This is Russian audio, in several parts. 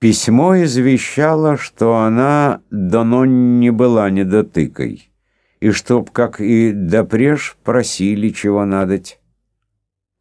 Письмо извещало, что она давно не была недотыкой, и чтоб, как и допреж, просили чего надоть.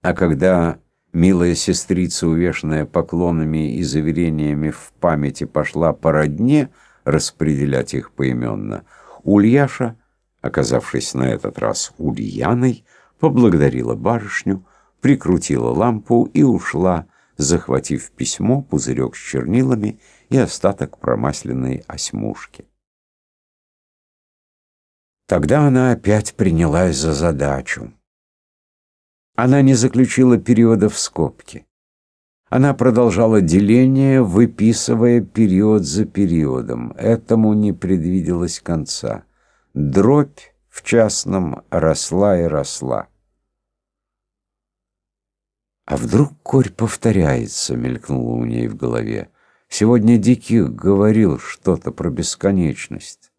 А когда милая сестрица, увешанная поклонами и заверениями в памяти, пошла по родне распределять их поименно, Ульяша, оказавшись на этот раз Ульяной, поблагодарила барышню, прикрутила лампу и ушла, захватив письмо, пузырек с чернилами и остаток промасленной осьмушки. Тогда она опять принялась за задачу. Она не заключила периода в скобки. Она продолжала деление, выписывая период за периодом. Этому не предвиделось конца. Дробь в частном росла и росла. А вдруг корь повторяется, мелькнуло у ней в голове. Сегодня Диких говорил что-то про бесконечность.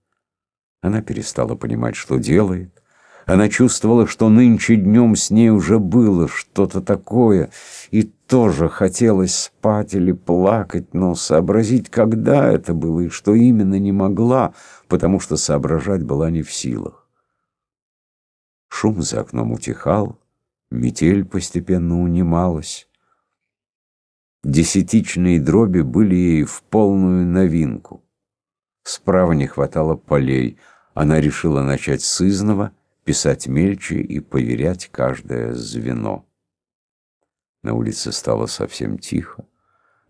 Она перестала понимать, что делает. Она чувствовала, что нынче днем с ней уже было что-то такое, и тоже хотелось спать или плакать, но сообразить, когда это было и что именно не могла, потому что соображать была не в силах. Шум за окном утихал. Метель постепенно унималась. Десятичные дроби были ей в полную новинку. Справа не хватало полей. Она решила начать с изного, писать мельче и поверять каждое звено. На улице стало совсем тихо.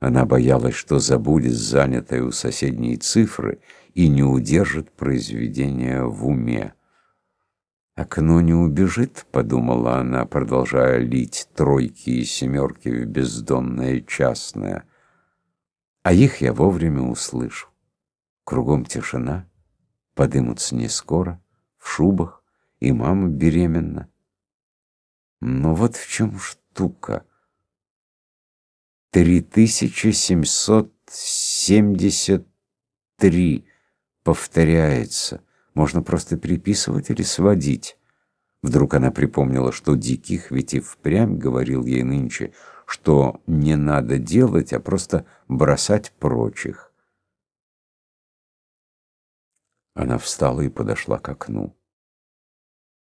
Она боялась, что забудет занятое у соседней цифры и не удержит произведение в уме. «Окно не убежит», — подумала она, продолжая лить тройки и семерки в бездонное частное. А их я вовремя услышу. Кругом тишина, подымутся не скоро, в шубах, и мама беременна. Но вот в чем штука. Три тысячи семьсот семьдесят три повторяется. Можно просто переписывать или сводить. Вдруг она припомнила, что Диких ведь и впрямь говорил ей нынче, что не надо делать, а просто бросать прочих. Она встала и подошла к окну.